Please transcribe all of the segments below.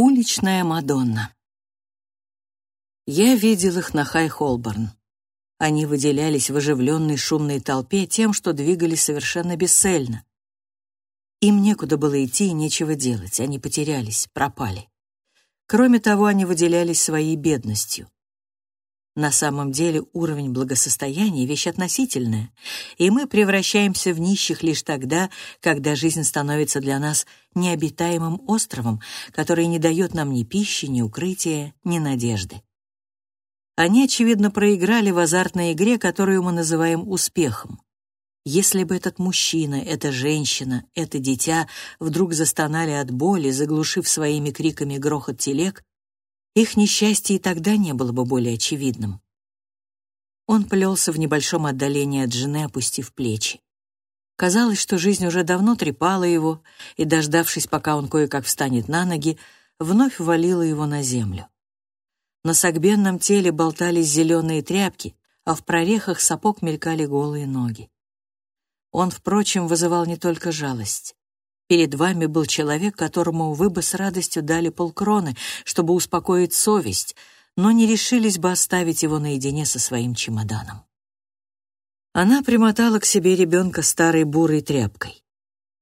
Уличная Мадонна. Я видел их на Хай-Холборн. Они выделялись в оживленной шумной толпе тем, что двигались совершенно бесцельно. Им некуда было идти и нечего делать, они потерялись, пропали. Кроме того, они выделялись своей бедностью. На самом деле уровень благосостояния — вещь относительная, и мы превращаемся в нищих лишь тогда, когда жизнь становится для нас необитаемым островом, который не дает нам ни пищи, ни укрытия, ни надежды. Они, очевидно, проиграли в азартной игре, которую мы называем успехом. Если бы этот мужчина, эта женщина, это дитя вдруг застонали от боли, заглушив своими криками грохот телег, их несчастье и тогда не было бы более очевидным. Он плелся в небольшом отдалении от жены, опустив плечи. Казалось, что жизнь уже давно трепала его, и, дождавшись, пока он кое-как встанет на ноги, вновь валила его на землю. На согбенном теле болтались зеленые тряпки, а в прорехах сапог мелькали голые ноги. Он, впрочем, вызывал не только жалость. Перед вами был человек, которому вы бы с радостью дали полкроны, чтобы успокоить совесть, но не решились бы оставить его наедине со своим чемоданом. Она примотала к себе ребенка старой бурой тряпкой.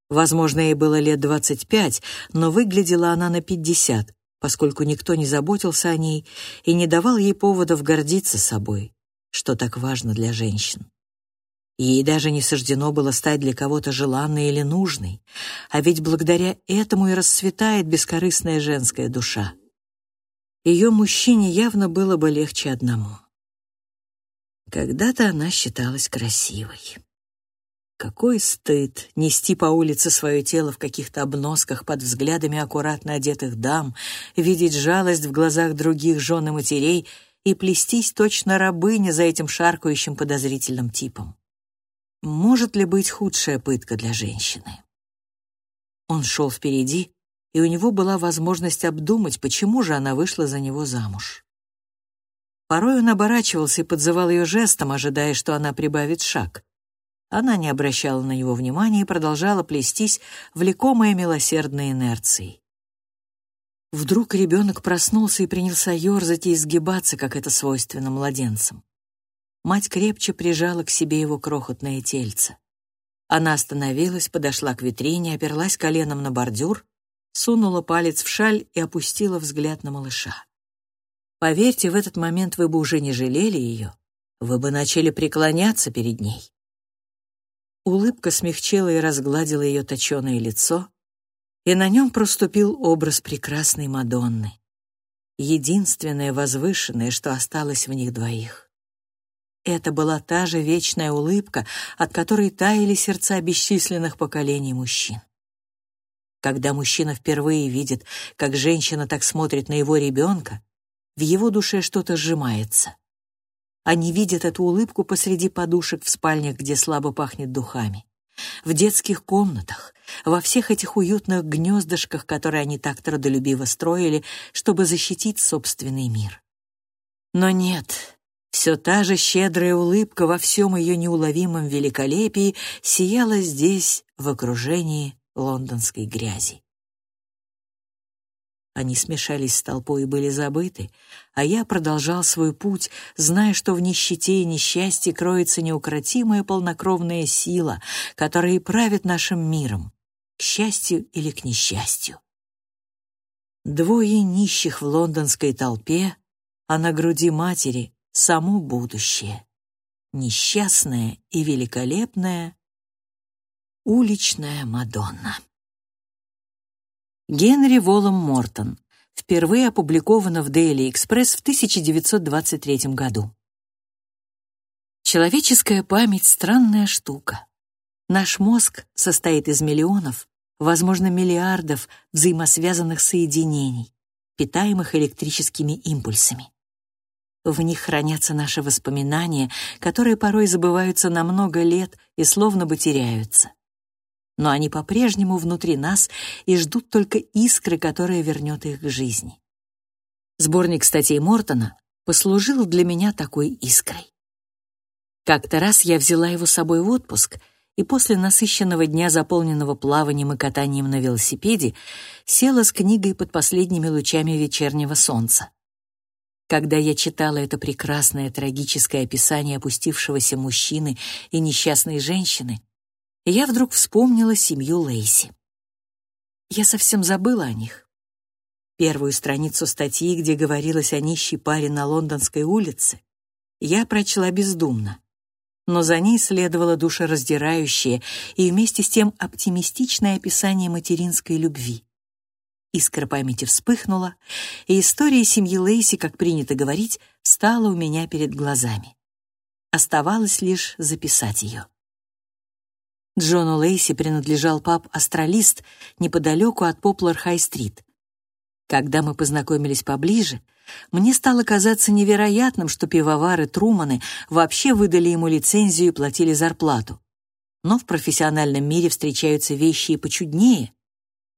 Возможно, ей было лет двадцать пять, но выглядела она на пятьдесят, поскольку никто не заботился о ней и не давал ей поводов гордиться собой, что так важно для женщин. Ей даже не суждено было стать для кого-то желанной или нужной, а ведь благодаря этому и расцветает бескорыстная женская душа. Ее мужчине явно было бы легче одному. Когда-то она считалась красивой. Какой стыд нести по улице свое тело в каких-то обносках под взглядами аккуратно одетых дам, видеть жалость в глазах других жен и матерей и плестись точно рабыня за этим шаркающим подозрительным типом. Может ли быть худшая пытка для женщины? Он шел впереди, и у него была возможность обдумать, почему же она вышла за него замуж. Порой он оборачивался и подзывал ее жестом, ожидая, что она прибавит шаг. Она не обращала на него внимания и продолжала плестись, влекомая милосердной инерцией. Вдруг ребенок проснулся и принялся ерзать и изгибаться, как это свойственно младенцам. Мать крепче прижала к себе его крохотное тельце. Она остановилась, подошла к витрине, оперлась коленом на бордюр, сунула палец в шаль и опустила взгляд на малыша. Поверьте, в этот момент вы бы уже не жалели ее, вы бы начали преклоняться перед ней. Улыбка смягчила и разгладила ее точеное лицо, и на нем проступил образ прекрасной Мадонны. Единственное возвышенное, что осталось в них двоих. Это была та же вечная улыбка, от которой таяли сердца бесчисленных поколений мужчин. Когда мужчина впервые видит, как женщина так смотрит на его ребенка, в его душе что-то сжимается. Они видят эту улыбку посреди подушек в спальнях, где слабо пахнет духами, в детских комнатах, во всех этих уютных гнездышках, которые они так трудолюбиво строили, чтобы защитить собственный мир. Но нет, все та же щедрая улыбка во всем ее неуловимом великолепии сияла здесь, в окружении лондонской грязи. Они смешались с толпой и были забыты, а я продолжал свой путь, зная, что в нищете и несчастье кроется неукротимая полнокровная сила, которая и правит нашим миром, к счастью или к несчастью. Двое нищих в лондонской толпе, а на груди матери само будущее, несчастная и великолепная уличная Мадонна. Генри Волом Мортон впервые опубликовано в Daily Express в 1923 году. Человеческая память — странная штука. Наш мозг состоит из миллионов, возможно, миллиардов взаимосвязанных соединений, питаемых электрическими импульсами. В них хранятся наши воспоминания, которые порой забываются на много лет и словно бы теряются. Но они по-прежнему внутри нас и ждут только искры, которая вернет их к жизни. Сборник статей Мортона послужил для меня такой искрой. Как-то раз я взяла его с собой в отпуск, и после насыщенного дня, заполненного плаванием и катанием на велосипеде, села с книгой под последними лучами вечернего солнца. Когда я читала это прекрасное трагическое описание опустившегося мужчины и несчастной женщины, я вдруг вспомнила семью Лейси. Я совсем забыла о них. Первую страницу статьи, где говорилось о нищей паре на лондонской улице, я прочла бездумно. Но за ней следовало душераздирающее и вместе с тем оптимистичное описание материнской любви. Искра памяти вспыхнула, и история семьи Лейси, как принято говорить, стала у меня перед глазами. Оставалось лишь записать ее. Джону Лейси принадлежал паб «Астралист» неподалеку от Поплар-Хай-стрит. Когда мы познакомились поближе, мне стало казаться невероятным, что пивовары Труманы вообще выдали ему лицензию и платили зарплату. Но в профессиональном мире встречаются вещи и почуднее,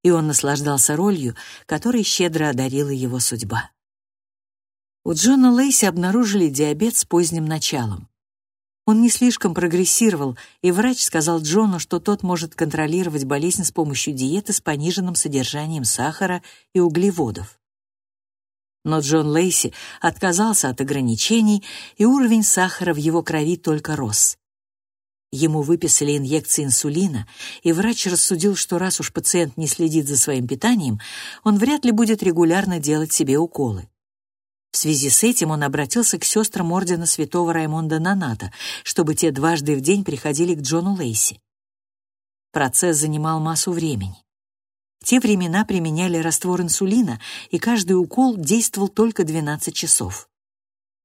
и он наслаждался ролью, которой щедро одарила его судьба. У Джона Лейси обнаружили диабет с поздним началом. Он не слишком прогрессировал, и врач сказал Джону, что тот может контролировать болезнь с помощью диеты с пониженным содержанием сахара и углеводов. Но Джон Лейси отказался от ограничений, и уровень сахара в его крови только рос. Ему выписали инъекции инсулина, и врач рассудил, что раз уж пациент не следит за своим питанием, он вряд ли будет регулярно делать себе уколы. В связи с этим он обратился к сестрам ордена святого Раймонда Наната, чтобы те дважды в день приходили к Джону Лейси. Процесс занимал массу времени. В те времена применяли раствор инсулина, и каждый укол действовал только 12 часов.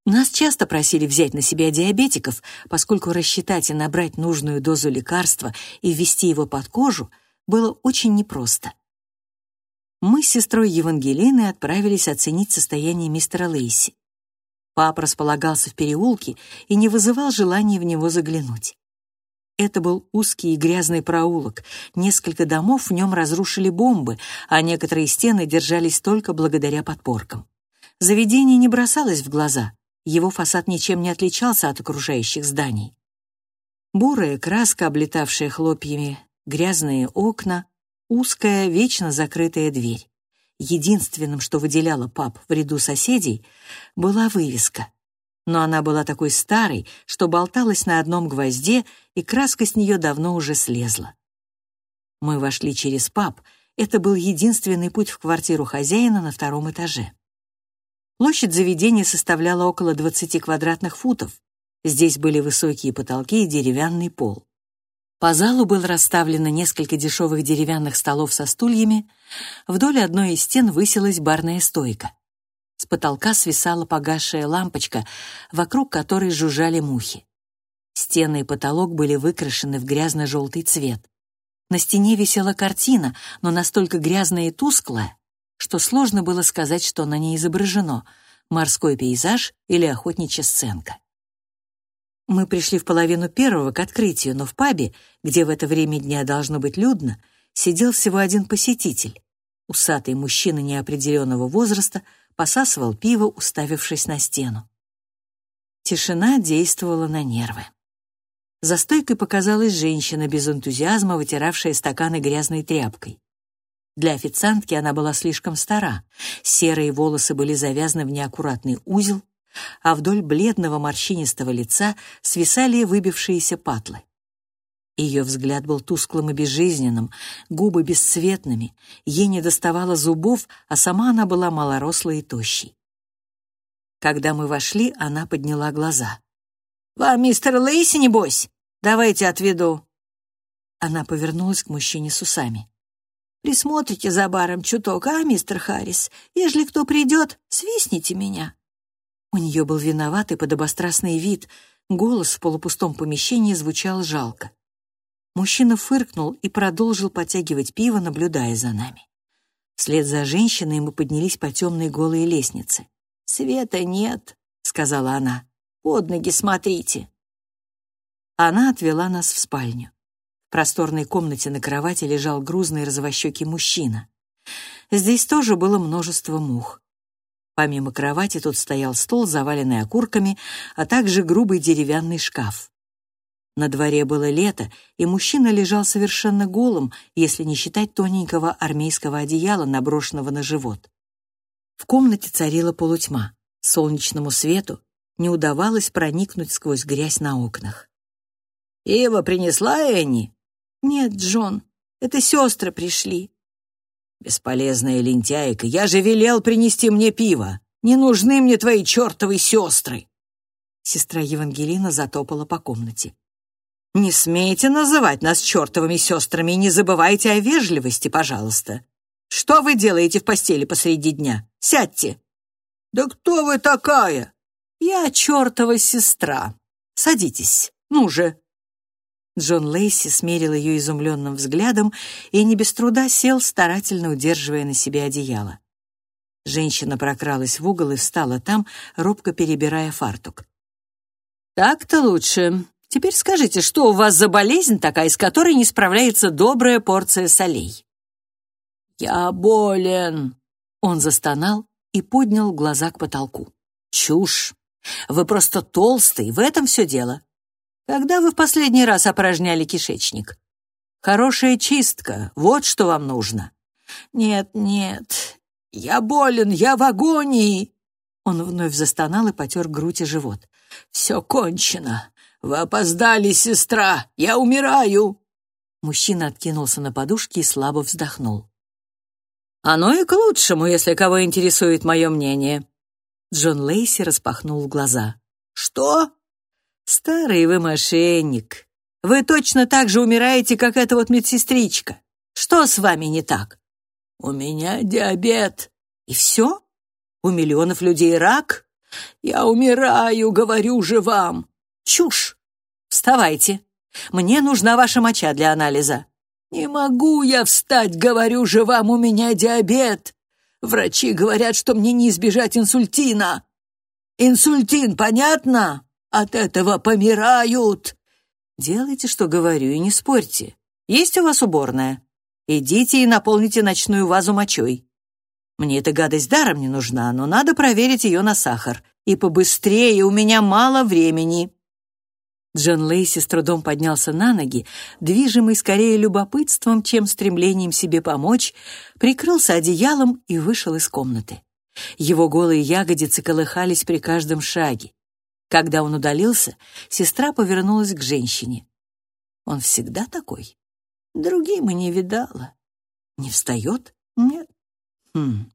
Нас часто просили взять на себя диабетиков, поскольку рассчитать и набрать нужную дозу лекарства и ввести его под кожу было очень непросто. Мы с сестрой Евангелиной отправились оценить состояние мистера Лейси. Папа располагался в переулке и не вызывал желания в него заглянуть. Это был узкий и грязный проулок. Несколько домов в нем разрушили бомбы, а некоторые стены держались только благодаря подпоркам. Заведение не бросалось в глаза, его фасад ничем не отличался от окружающих зданий. Бурая краска, облетавшая хлопьями, грязные окна, узкая, вечно закрытая дверь. Единственным, что выделяло паб в ряду соседей, была вывеска. Но она была такой старой, что болталась на одном гвозде, и краска с нее давно уже слезла. Мы вошли через паб, это был единственный путь в квартиру хозяина на втором этаже. Площадь заведения составляла около 20 квадратных футов. Здесь были высокие потолки и деревянный пол. По залу было расставлено несколько дешевых деревянных столов со стульями. Вдоль одной из стен высилась барная стойка. С потолка свисала погасшая лампочка, вокруг которой жужжали мухи. Стены и потолок были выкрашены в грязно-желтый цвет. На стене висела картина, но настолько грязная и тусклая, что сложно было сказать, что на ней изображено — морской пейзаж или охотничья сценка. Мы пришли в половину первого к открытию, но в пабе, где в это время дня должно быть людно, сидел всего один посетитель. Усатый мужчина неопределенного возраста посасывал пиво, уставившись на стену. Тишина действовала на нервы. За стойкой показалась женщина без энтузиазма, вытиравшая стаканы грязной тряпкой. Для официантки она была слишком стара. Серые волосы были завязаны в неаккуратный узел, а вдоль бледного морщинистого лица свисали выбившиеся патлы. Ее взгляд был тусклым и безжизненным, губы бесцветными, ей не доставало зубов, а сама она была малорослой и тощей. Когда мы вошли, она подняла глаза. «Вам мистер Лейси, небось? Давайте отведу». Она повернулась к мужчине с усами. Присмотрите за баром чуток, а, мистер Харрис? Ежели кто придет, свистните меня». У нее был виноватый подобострастный вид, голос в полупустом помещении звучал жалко. Мужчина фыркнул и продолжил потягивать пиво, наблюдая за нами. Вслед за женщиной мы поднялись по темной голой лестнице. «Света нет», — сказала она. «Под ноги смотрите». Она отвела нас в спальню просторной комнате на кровати лежал грузный розовощекий мужчина. Здесь тоже было множество мух. Помимо кровати тут стоял стол, заваленный окурками, а также грубый деревянный шкаф. На дворе было лето, и мужчина лежал совершенно голым, если не считать тоненького армейского одеяла, наброшенного на живот. В комнате царила полутьма. Солнечному свету не удавалось проникнуть сквозь грязь на окнах. «Ива принесла Энни?» «Нет, Джон, это сестры пришли». «Бесполезная лентяйка, я же велел принести мне пиво. Не нужны мне твои чертовы сестры!» Сестра Евангелина затопала по комнате. «Не смейте называть нас чертовыми сестрами и не забывайте о вежливости, пожалуйста. Что вы делаете в постели посреди дня? Сядьте!» «Да кто вы такая?» «Я чертова сестра. Садитесь, ну же!» Джон Лейси смерил ее изумленным взглядом и не без труда сел, старательно удерживая на себе одеяло. Женщина прокралась в угол и встала там, робко перебирая фартук. «Так-то лучше. Теперь скажите, что у вас за болезнь такая, с которой не справляется добрая порция солей?» «Я болен!» Он застонал и поднял глаза к потолку. «Чушь! Вы просто толстый, в этом все дело. Когда вы в последний раз опорожняли кишечник? Хорошая чистка, вот что вам нужно». «Нет, нет, я болен, я в агонии!» Он вновь застонал и потер грудь и живот. «Все кончено. «Вы опоздали, сестра! Я умираю!» Мужчина откинулся на подушке и слабо вздохнул. «Оно и к лучшему, если кого интересует мое мнение». Джон Лейси распахнул глаза. «Что?» «Старый вы мошенник. Вы точно так же умираете, как эта вот медсестричка. Что с вами не так?» «У меня диабет». «И все? У миллионов людей рак?» «Я умираю, говорю же вам. Чушь! Вставайте. Мне нужна ваша моча для анализа. Не могу я встать, говорю же вам, у меня диабет. Врачи говорят, что мне не избежать инсультина. Инсультин, понятно? От этого помирают. Делайте, что говорю, и не спорьте. Есть у вас уборная? Идите и наполните ночную вазу мочой. Мне эта гадость даром не нужна, но надо проверить ее на сахар. И побыстрее, у меня мало времени. Джон Лейси с трудом поднялся на ноги, движимый скорее любопытством, чем стремлением себе помочь, прикрылся одеялом и вышел из комнаты. Его голые ягодицы колыхались при каждом шаге. Когда он удалился, сестра повернулась к женщине. Он всегда такой. Другим и не видала. Не встает? Нет. Хм.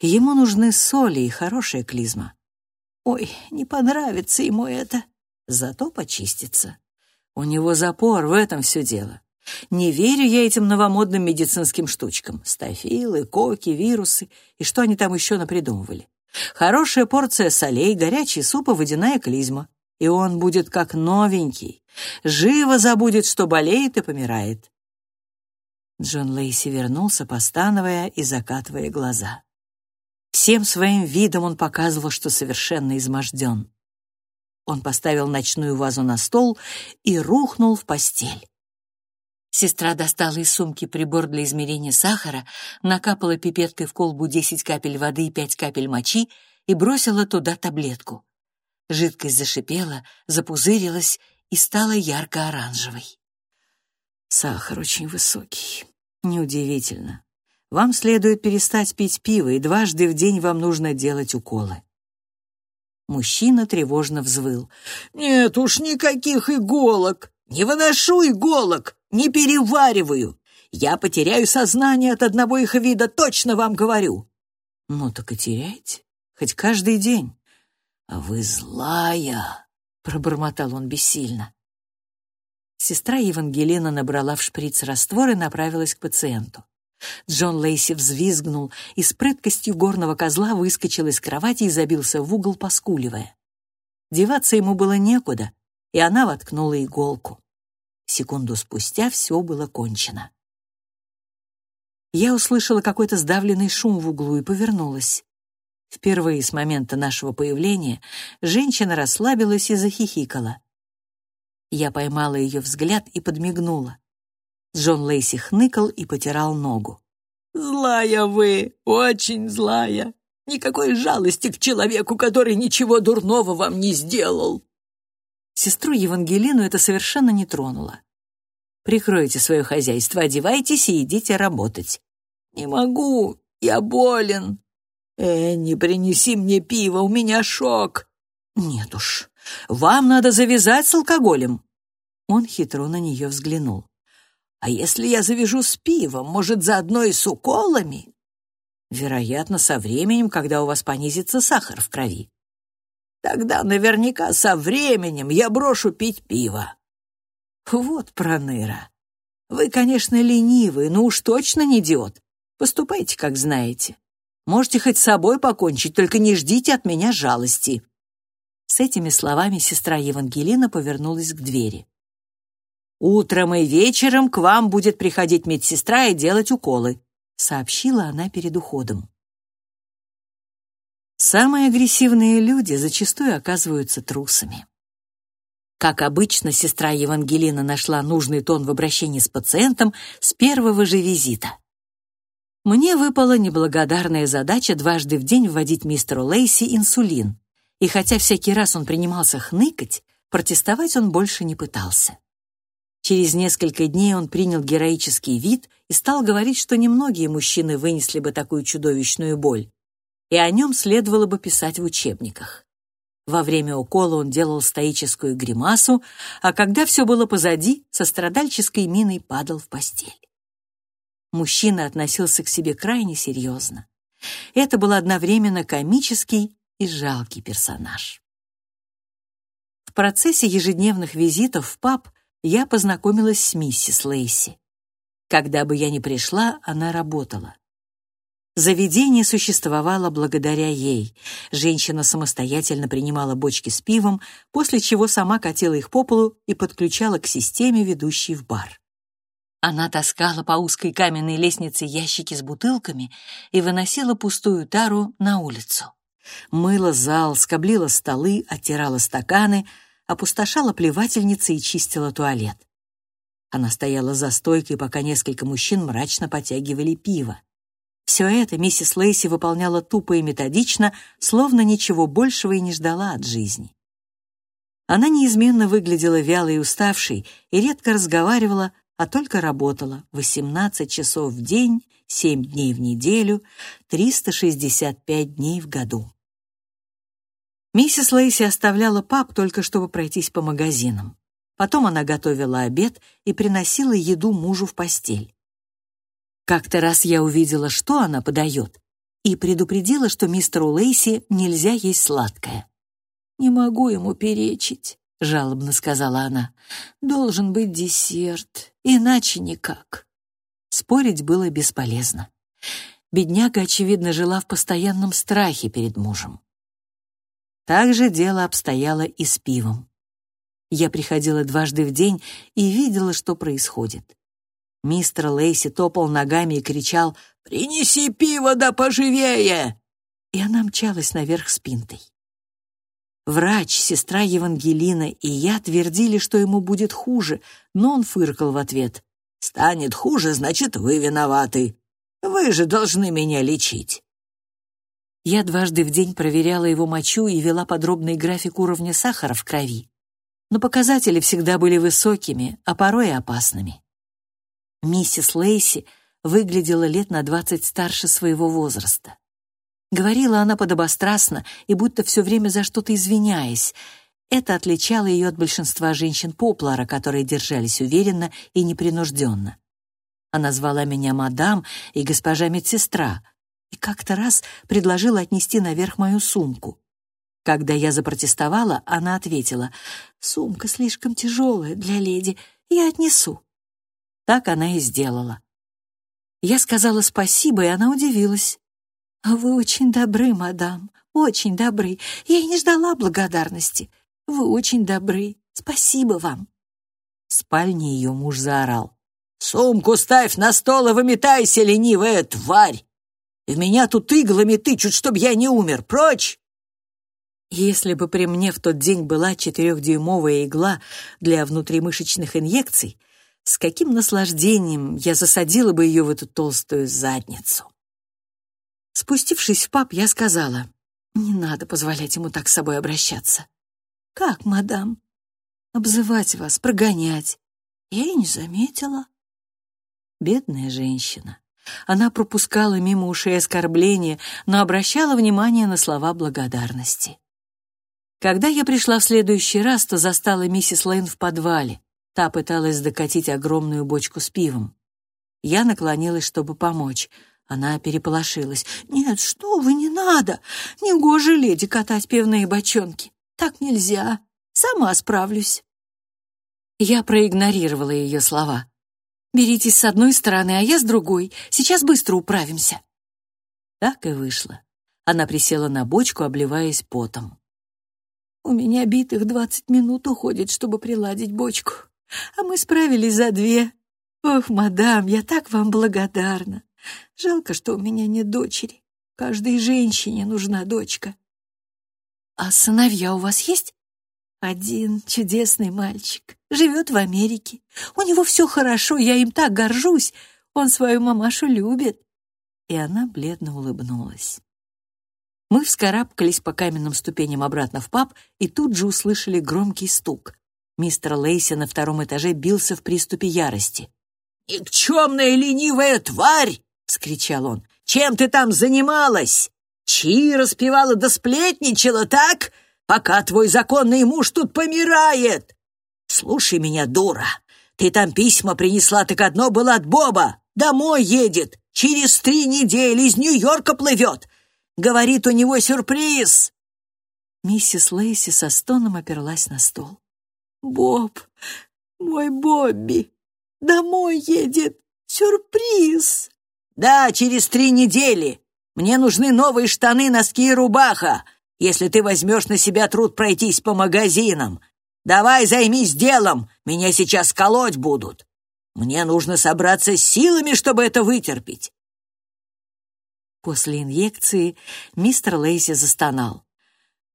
Ему нужны соли и хорошая клизма. Ой, не понравится ему это зато почистится. У него запор, в этом все дело. Не верю я этим новомодным медицинским штучкам. Стафилы, коки, вирусы и что они там еще напридумывали. Хорошая порция солей, горячий суп и водяная клизма. И он будет как новенький. Живо забудет, что болеет и помирает. Джон Лейси вернулся, постановая и закатывая глаза. Всем своим видом он показывал, что совершенно изможден. Он поставил ночную вазу на стол и рухнул в постель. Сестра достала из сумки прибор для измерения сахара, накапала пипеткой в колбу 10 капель воды и 5 капель мочи и бросила туда таблетку. Жидкость зашипела, запузырилась и стала ярко-оранжевой. Сахар очень высокий. Неудивительно. Вам следует перестать пить пиво, и дважды в день вам нужно делать уколы. Мужчина тревожно взвыл. «Нет уж никаких иголок! Не выношу иголок! Не перевариваю! Я потеряю сознание от одного их вида, точно вам говорю!» «Ну так и теряйте, хоть каждый день». «А вы злая!» — пробормотал он бессильно. Сестра Евангелина набрала в шприц раствор и направилась к пациенту. Джон Лейси взвизгнул и с прыткостью горного козла выскочил из кровати и забился в угол, поскуливая. Деваться ему было некуда, и она воткнула иголку. Секунду спустя все было кончено. Я услышала какой-то сдавленный шум в углу и повернулась. Впервые с момента нашего появления женщина расслабилась и захихикала. Я поймала ее взгляд и подмигнула. Джон Лейси хныкал и потирал ногу. «Злая вы, очень злая. Никакой жалости к человеку, который ничего дурного вам не сделал». Сестру Евангелину это совершенно не тронуло. «Прикройте свое хозяйство, одевайтесь и идите работать». «Не могу, я болен». «Энни, принеси мне пиво, у меня шок». «Нет уж, вам надо завязать с алкоголем». Он хитро на нее взглянул. «А если я завяжу с пивом, может, заодно и с уколами?» «Вероятно, со временем, когда у вас понизится сахар в крови». «Тогда наверняка со временем я брошу пить пиво». «Вот проныра. Вы, конечно, ленивый, но уж точно не идиот. Поступайте, как знаете. Можете хоть с собой покончить, только не ждите от меня жалости». С этими словами сестра Евангелина повернулась к двери. «Утром и вечером к вам будет приходить медсестра и делать уколы», сообщила она перед уходом. Самые агрессивные люди зачастую оказываются трусами. Как обычно, сестра Евангелина нашла нужный тон в обращении с пациентом с первого же визита. Мне выпала неблагодарная задача дважды в день вводить мистеру Лейси инсулин, и хотя всякий раз он принимался хныкать, протестовать он больше не пытался. Через несколько дней он принял героический вид и стал говорить, что немногие мужчины вынесли бы такую чудовищную боль, и о нем следовало бы писать в учебниках. Во время укола он делал стоическую гримасу, а когда все было позади, со страдальческой миной падал в постель. Мужчина относился к себе крайне серьезно. Это был одновременно комический и жалкий персонаж. В процессе ежедневных визитов в паб я познакомилась с миссис Лейси. Когда бы я ни пришла, она работала. Заведение существовало благодаря ей. Женщина самостоятельно принимала бочки с пивом, после чего сама катила их по полу и подключала к системе, ведущей в бар. Она таскала по узкой каменной лестнице ящики с бутылками и выносила пустую тару на улицу. Мыла зал, скоблила столы, оттирала стаканы, опустошала плевательницы и чистила туалет. Она стояла за стойкой, пока несколько мужчин мрачно потягивали пиво. Все это миссис Лейси выполняла тупо и методично, словно ничего большего и не ждала от жизни. Она неизменно выглядела вялой и уставшей и редко разговаривала, а только работала 18 часов в день, 7 дней в неделю, 365 дней в году. Миссис Лейси оставляла пап только чтобы пройтись по магазинам. Потом она готовила обед и приносила еду мужу в постель. Как-то раз я увидела, что она подает, и предупредила, что мистеру Лейси нельзя есть сладкое. «Не могу ему перечить», — жалобно сказала она. «Должен быть десерт, иначе никак». Спорить было бесполезно. Бедняга, очевидно, жила в постоянном страхе перед мужем. Так же дело обстояло и с пивом. Я приходила дважды в день и видела, что происходит. Мистер Лейси топал ногами и кричал «Принеси пиво да поживее!» И она мчалась наверх с пинтой. Врач, сестра Евангелина и я твердили, что ему будет хуже, но он фыркал в ответ. «Станет хуже, значит, вы виноваты. Вы же должны меня лечить». Я дважды в день проверяла его мочу и вела подробный график уровня сахара в крови. Но показатели всегда были высокими, а порой и опасными. Миссис Лейси выглядела лет на двадцать старше своего возраста. Говорила она подобострастно и будто все время за что-то извиняясь. Это отличало ее от большинства женщин Поплара, которые держались уверенно и непринужденно. Она звала меня мадам и госпожа медсестра — и как-то раз предложила отнести наверх мою сумку. Когда я запротестовала, она ответила, «Сумка слишком тяжелая для леди, я отнесу». Так она и сделала. Я сказала спасибо, и она удивилась. «А «Вы очень добры, мадам, очень добры. Я и не ждала благодарности. Вы очень добры. Спасибо вам». В спальне ее муж заорал. «Сумку ставь на стол и выметайся, ленивая тварь! В меня тут иглами тычут, чтоб я не умер. Прочь!» Если бы при мне в тот день была четырехдюймовая игла для внутримышечных инъекций, с каким наслаждением я засадила бы ее в эту толстую задницу. Спустившись в паб, я сказала, «Не надо позволять ему так с собой обращаться». «Как, мадам?» обзывать вас, прогонять. Я и не заметила. Бедная женщина. Она пропускала мимо ушей оскорбления, но обращала внимание на слова благодарности. Когда я пришла в следующий раз, то застала миссис Лейн в подвале. Та пыталась докатить огромную бочку с пивом. Я наклонилась, чтобы помочь. Она переполошилась. «Нет, что вы, не надо! Негоже леди катать пивные бочонки. Так нельзя. Сама справлюсь». Я проигнорировала ее слова. «Беритесь с одной стороны, а я с другой. Сейчас быстро управимся». Так и вышло. Она присела на бочку, обливаясь потом. «У меня битых двадцать минут уходит, чтобы приладить бочку, а мы справились за две. Ох, мадам, я так вам благодарна. Жалко, что у меня нет дочери. Каждой женщине нужна дочка. А сыновья у вас есть? Один чудесный мальчик. Живет в Америке. У него все хорошо, я им так горжусь. Он свою мамашу любит. И она бледно улыбнулась. Мы вскарабкались по каменным ступеням обратно в паб и тут же услышали громкий стук. Мистер Лейси на втором этаже бился в приступе ярости. «Никчемная ленивая тварь!» — вскричал он. «Чем ты там занималась? Чи распевала да сплетничала, так? Пока твой законный муж тут помирает! Слушай меня, дура, ты там письма принесла, так одно было от Боба. Домой едет, через три недели из Нью-Йорка плывет. Говорит, у него сюрприз!» Миссис Лейси со стоном оперлась на стол. «Боб, мой Бобби, домой едет! Сюрприз!» «Да, через три недели. Мне нужны новые штаны, носки и рубаха, если ты возьмешь на себя труд пройтись по магазинам. Давай займись делом, меня сейчас колоть будут. Мне нужно собраться с силами, чтобы это вытерпеть». После инъекции мистер Лейси застонал.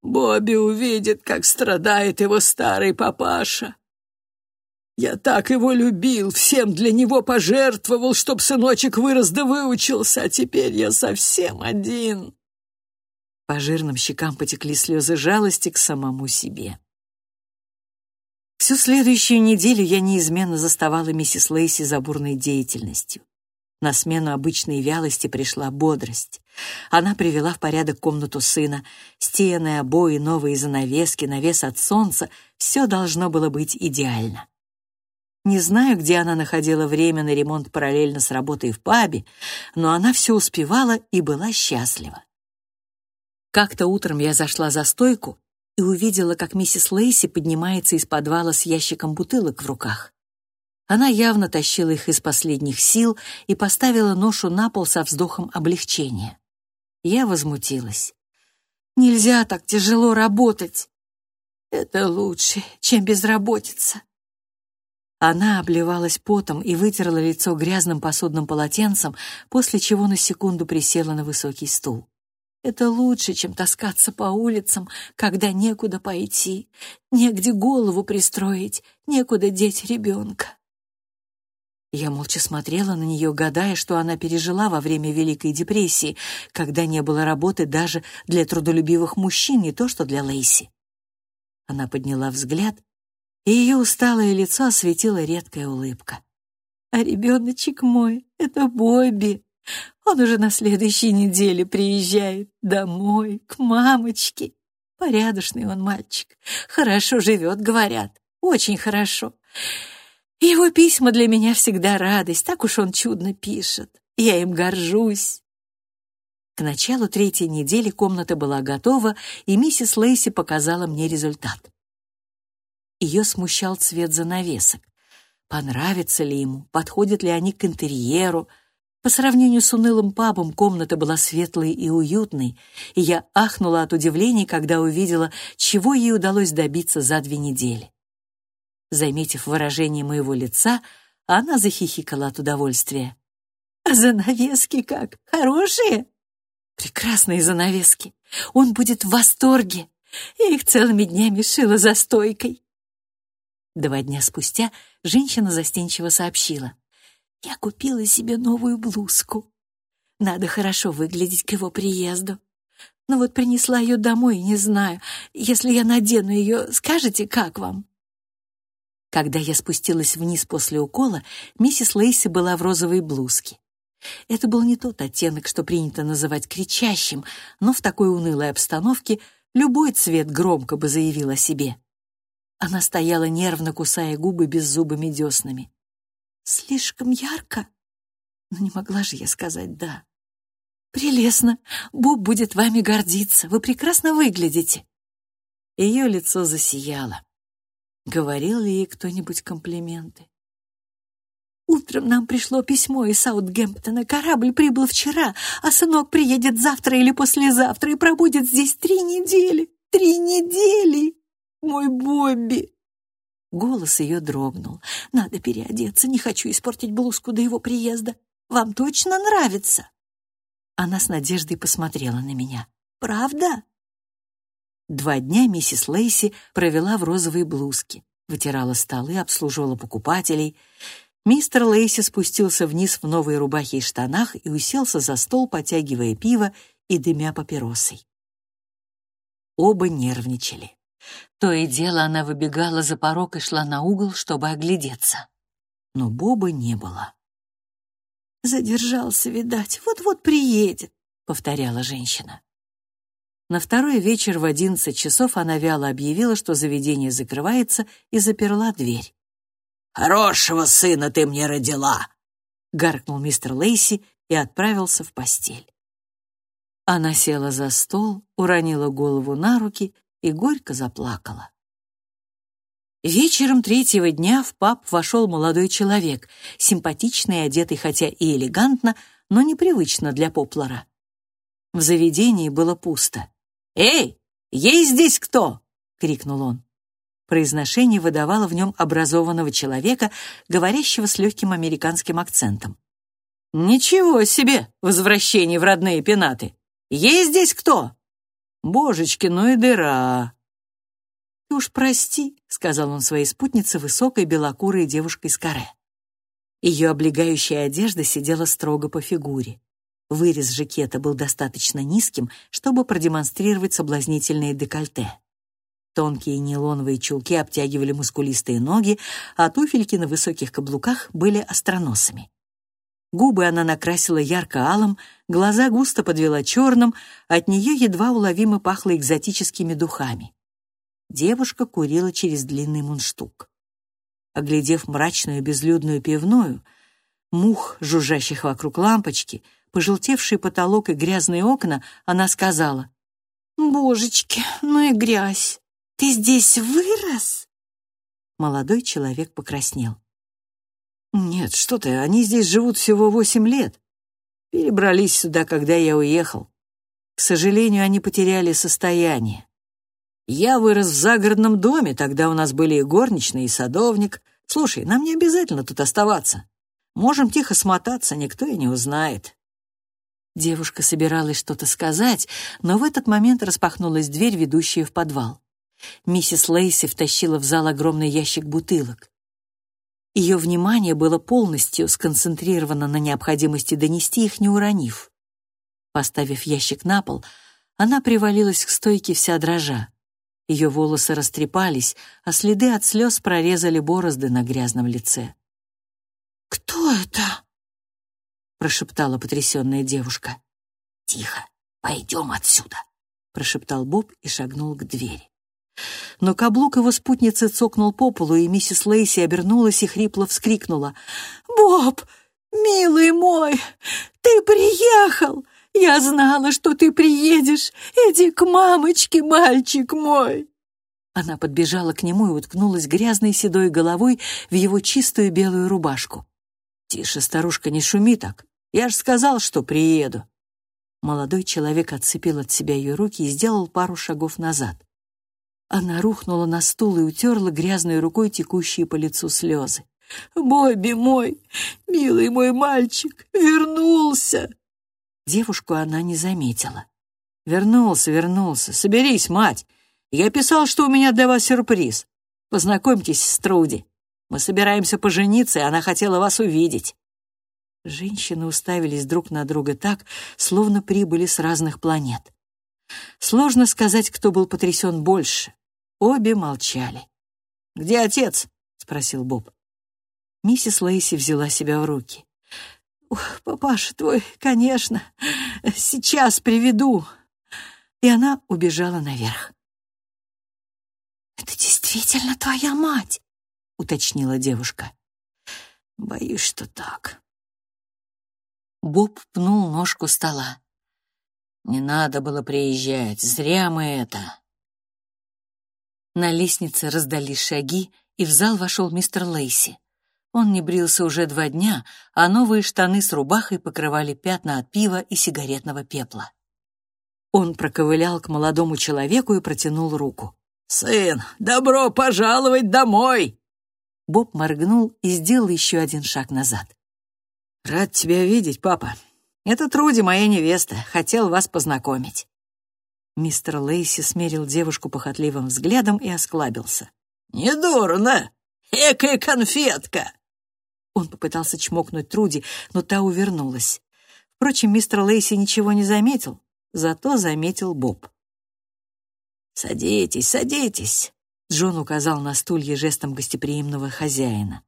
«Бобби увидит, как страдает его старый папаша. Я так его любил, всем для него пожертвовал, чтоб сыночек вырос да выучился, а теперь я совсем один». По жирным щекам потекли слезы жалости к самому себе. Всю следующую неделю я неизменно заставала миссис Лейси за бурной деятельностью. На смену обычной вялости пришла бодрость. Она привела в порядок комнату сына. Стены, обои, новые занавески, навес от солнца — все должно было быть идеально. Не знаю, где она находила время на ремонт параллельно с работой в пабе, но она все успевала и была счастлива. Как-то утром я зашла за стойку и увидела, как миссис Лейси поднимается из подвала с ящиком бутылок в руках. Она явно тащила их из последних сил и поставила ношу на пол со вздохом облегчения. Я возмутилась. «Нельзя так тяжело работать!» «Это лучше, чем безработица!» Она обливалась потом и вытерла лицо грязным посудным полотенцем, после чего на секунду присела на высокий стул. Это лучше, чем таскаться по улицам, когда некуда пойти, негде голову пристроить, некуда деть ребенка. Я молча смотрела на нее, гадая, что она пережила во время Великой депрессии, когда не было работы даже для трудолюбивых мужчин, не то что для Лейси. Она подняла взгляд и ее усталое лицо осветила редкая улыбка. «А ребеночек мой — это Бобби. Он уже на следующей неделе приезжает домой, к мамочке. Порядочный он мальчик. Хорошо живет, говорят. Очень хорошо. Его письма для меня всегда радость. Так уж он чудно пишет. Я им горжусь». К началу третьей недели комната была готова, и миссис Лейси показала мне результат. Ее смущал цвет занавесок. Понравится ли ему, подходят ли они к интерьеру. По сравнению с унылым пабом комната была светлой и уютной, и я ахнула от удивления, когда увидела, чего ей удалось добиться за две недели. Заметив выражение моего лица, она захихикала от удовольствия. «А занавески как? Хорошие?» «Прекрасные занавески. Он будет в восторге. Я их целыми днями шила за стойкой». Два дня спустя женщина застенчиво сообщила. «Я купила себе новую блузку. Надо хорошо выглядеть к его приезду. Но вот принесла ее домой, не знаю. Если я надену ее, скажете, как вам?» Когда я спустилась вниз после укола, миссис Лейси была в розовой блузке. Это был не тот оттенок, что принято называть кричащим, но в такой унылой обстановке любой цвет громко бы заявил о себе. Она стояла нервно, кусая губы беззубыми деснами. «Слишком ярко?» Но не могла же я сказать «да». «Прелестно! Боб будет вами гордиться. Вы прекрасно выглядите!» Ее лицо засияло. Говорил ли ей кто-нибудь комплименты? Утром нам пришло письмо из Саутгемптона. Корабль прибыл вчера, а сынок приедет завтра или послезавтра и пробудет здесь три недели. Три недели! Мой Бобби!» Голос ее дрогнул. «Надо переодеться, не хочу испортить блузку до его приезда. Вам точно нравится?» Она с надеждой посмотрела на меня. «Правда?» Два дня миссис Лейси провела в розовой блузке, вытирала столы, обслуживала покупателей. Мистер Лейси спустился вниз в новой рубахе и штанах и уселся за стол, потягивая пиво и дымя папиросой. Оба нервничали. То и дело она выбегала за порог и шла на угол, чтобы оглядеться. Но Боба не было. «Задержался, видать, вот-вот приедет», — повторяла женщина. На второй вечер в одиннадцать часов она вяло объявила, что заведение закрывается, и заперла дверь. «Хорошего сына ты мне родила!» — гаркнул мистер Лейси и отправился в постель. Она села за стол, уронила голову на руки и горько заплакала. Вечером третьего дня в паб вошел молодой человек, симпатичный одетый хотя и элегантно, но непривычно для поплора. В заведении было пусто. «Эй, есть здесь кто?» — крикнул он. Произношение выдавало в нем образованного человека, говорящего с легким американским акцентом. «Ничего себе, возвращение в родные пенаты! Есть здесь кто?» «Божечки, ну и дыра!» «Ты уж прости», — сказал он своей спутнице, высокой белокурой девушкой с каре. Ее облегающая одежда сидела строго по фигуре. Вырез жакета был достаточно низким, чтобы продемонстрировать соблазнительные декольте. Тонкие нейлоновые чулки обтягивали мускулистые ноги, а туфельки на высоких каблуках были остроносыми. Губы она накрасила ярко-алым, глаза густо подвела черным, от нее едва уловимо пахло экзотическими духами. Девушка курила через длинный мундштук. Оглядев мрачную безлюдную пивную, мух, жужжащих вокруг лампочки — пожелтевший потолок и грязные окна, она сказала, «Божечки, ну и грязь! Ты здесь вырос?» Молодой человек покраснел. «Нет, что ты, они здесь живут всего восемь лет. Перебрались сюда, когда я уехал. К сожалению, они потеряли состояние. Я вырос в загородном доме, тогда у нас были и горничные, и садовник. Слушай, нам не обязательно тут оставаться. Можем тихо смотаться, никто и не узнает. Девушка собиралась что-то сказать, но в этот момент распахнулась дверь, ведущая в подвал. Миссис Лейси втащила в зал огромный ящик бутылок. Ее внимание было полностью сконцентрировано на необходимости донести их, не уронив. Поставив ящик на пол, она привалилась к стойке вся дрожа. Ее волосы растрепались, а следы от слез прорезали борозды на грязном лице. «Кто это?» Прошептала потрясенная девушка. «Тихо, пойдем отсюда», — прошептал Боб и шагнул к двери. Но каблук его спутницы цокнул по полу, и миссис Лейси обернулась и хрипло вскрикнула. «Боб, милый мой, ты приехал! Я знала, что ты приедешь! Иди к мамочке, мальчик мой!» Она подбежала к нему и уткнулась грязной седой головой в его чистую белую рубашку. «Тише, старушка, не шуми так. Я ж сказал, что приеду». Молодой человек отцепил от себя ее руки и сделал пару шагов назад. Она рухнула на стул и утерла грязной рукой текущие по лицу слезы. «Бобби мой, милый мой мальчик, вернулся!» Девушку она не заметила. «Вернулся, вернулся. Соберись, мать. Я писал, что у меня для вас сюрприз. Познакомьтесь с Труди. Мы собираемся пожениться, и она хотела вас увидеть». Женщины уставились друг на друга так, словно прибыли с разных планет. Сложно сказать, кто был потрясен больше. Обе молчали. «Где отец?» — спросил Боб. Миссис Лейси взяла себя в руки. «Папаша твой, конечно, сейчас приведу». И она убежала наверх. «Это действительно твоя мать?» — уточнила девушка. «Боюсь, что так». Боб пнул ножку стола. «Не надо было приезжать, зря мы это». На лестнице раздались шаги, и в зал вошел мистер Лейси. Он не брился уже два дня, а новые штаны с рубахой покрывали пятна от пива и сигаретного пепла. Он проковылял к молодому человеку и протянул руку. «Сын, добро пожаловать домой!» Боб моргнул и сделал еще один шаг назад. «Рад тебя видеть, папа. Это Труди, моя невеста. Хотел вас познакомить». Мистер Лейси смерил девушку похотливым взглядом и осклабился. «Недурно! Экая конфетка!» Он попытался чмокнуть Труди, но та увернулась. Впрочем, мистер Лейси ничего не заметил, зато заметил Боб. «Садитесь, садитесь», — Джон указал на стулья жестом гостеприимного хозяина.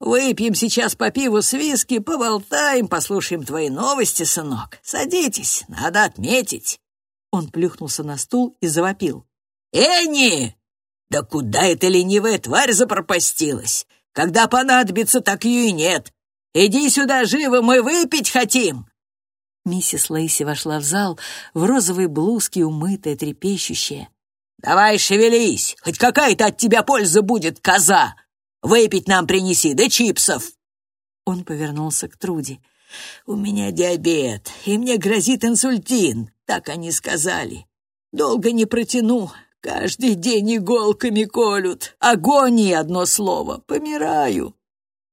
«Выпьем сейчас по пиву с виски, поболтаем, послушаем твои новости, сынок. Садитесь, надо отметить». Он плюхнулся на стул и завопил. «Энни! Да куда эта ленивая тварь запропастилась? Когда понадобится, так ее и нет. Иди сюда живо, мы выпить хотим!» Миссис Лейси вошла в зал в розовой блузке, умытая, трепещущая. «Давай шевелись, хоть какая-то от тебя польза будет, коза! Выпить нам принеси, да чипсов!» Он повернулся к Труди. «У меня диабет, и мне грозит инсультин, так они сказали. Долго не протяну, Каждый день иголками колют. Агонии одно слово. Помираю.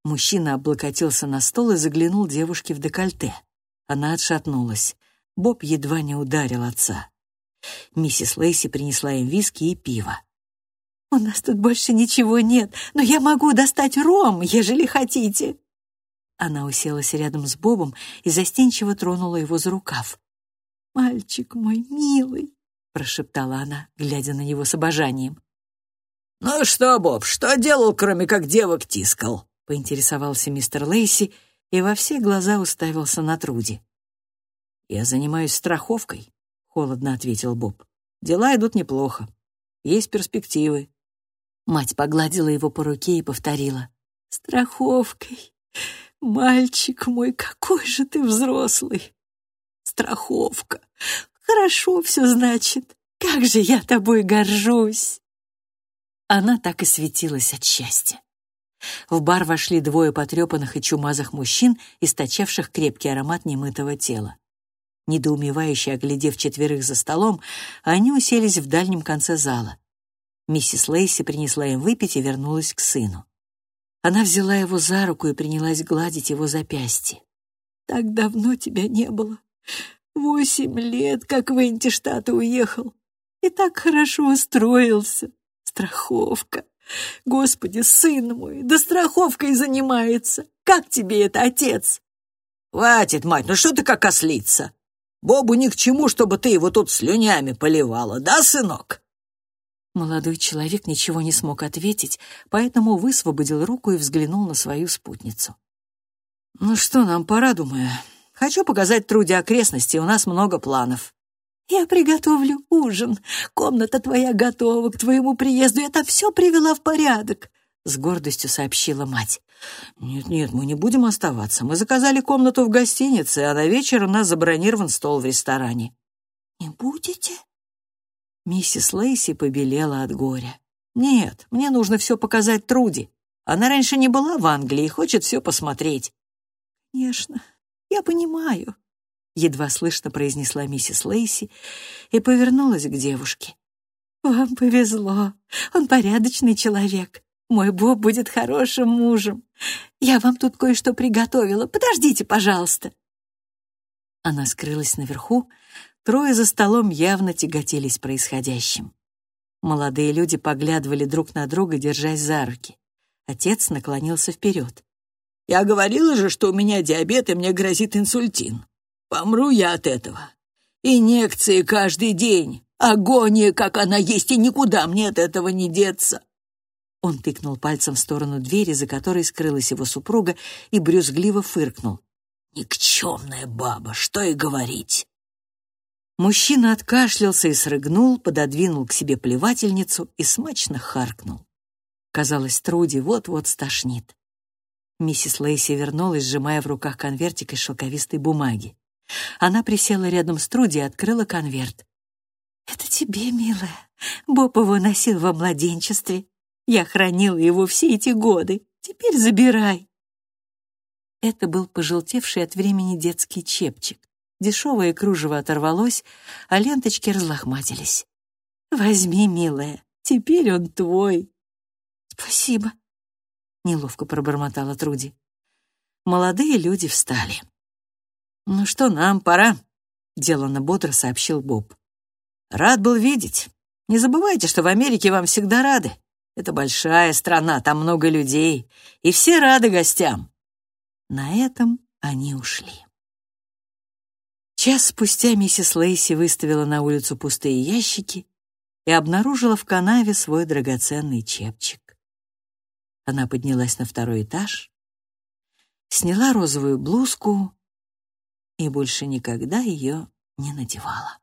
Мужчина облокотился на стол и заглянул девушке в декольте. Она отшатнулась. Боб едва не ударил отца. Миссис Лейси принесла им виски и пиво. «У нас тут больше ничего нет, но я могу достать ром, ежели хотите». Она уселась рядом с Бобом и застенчиво тронула его за рукав. «Мальчик мой милый, прошептала она, глядя на него с обожанием. «Ну что, Боб, что делал, кроме как девок тискал?» — поинтересовался мистер Лейси и во все глаза уставился на Труди. «Я занимаюсь страховкой», — холодно ответил Боб. «Дела идут неплохо. Есть перспективы». Мать погладила его по руке и повторила. «Страховкой. Мальчик мой, какой же ты взрослый! Страховка. Хорошо все значит. Как же я тобой горжусь!» Она так и светилась от счастья. В бар вошли двое потрепанных и чумазых мужчин, источавших крепкий аромат немытого тела. Недоумевающе оглядев четверых за столом, они уселись в дальнем конце зала. Миссис Лейси принесла им выпить и вернулась к сыну. Она взяла его за руку и принялась гладить его запястье. «Так давно тебя не было. Восемь лет, как в Энтиштаты уехал. И так хорошо устроился. Страховка. Господи, сын мой, да страховкой занимается. Как тебе это, отец? Хватит, мать, ну что ты как ослица? Бобу ни к чему, чтобы ты его тут слюнями поливала, да, сынок? Молодой человек ничего не смог ответить, поэтому высвободил руку и взглянул на свою спутницу. «Ну что, нам пора, думаю. Хочу показать Труде окрестности, у нас много планов». «Я приготовлю ужин. Комната твоя готова к твоему приезду. Я там все привела в порядок», — с гордостью сообщила мать. «Нет-нет, мы не будем оставаться. Мы заказали комнату в гостинице, а на вечер у нас забронирован стол в ресторане». «Не будете?» Миссис Лейси побелела от горя. «Нет, мне нужно все показать Труди. Она раньше не была в Англии и хочет все посмотреть». «Конечно, «Я понимаю», — едва слышно произнесла миссис Лейси и повернулась к девушке. «Вам повезло. Он порядочный человек. Мой Боб будет хорошим мужем. Я вам тут кое-что приготовила. Подождите, пожалуйста». Она скрылась наверху. Трое за столом явно тяготились происходящим. Молодые люди поглядывали друг на друга, держась за руки. Отец наклонился вперед. Я говорила же, что у меня диабет и мне грозит инсультин. Помру я от этого. Инъекции каждый день. Агония, как она есть, и никуда мне от этого не деться. Он тыкнул пальцем в сторону двери, за которой скрылась его супруга, и брюзгливо фыркнул. «Никчемная баба, что и говорить!» Мужчина откашлялся и срыгнул, пододвинул к себе плевательницу и смачно харкнул. Казалось, Труди вот-вот стошнит. Миссис Лейси вернулась, сжимая в руках конвертик из шелковистой бумаги. Она присела рядом с Труди и открыла конверт. «Это тебе, милая. Боб его носил во младенчестве. Я хранила его все эти годы. Теперь забирай». Это был пожелтевший от времени детский чепчик. Дешевое кружево оторвалось, а ленточки разлохматились. «Возьми, милая, теперь он твой». «Спасибо», — неловко пробормотала Труди. Молодые люди встали. «Ну что, нам пора», — деланно бодро сообщил Боб. «Рад был видеть. Не забывайте, что в Америке вам всегда рады. Это большая страна, там много людей, и все рады гостям». На этом они ушли. Час спустя миссис Лейси выставила на улицу пустые ящики и обнаружила в канаве свой драгоценный чепчик. Она поднялась на второй этаж, сняла розовую блузку и больше никогда ее не надевала.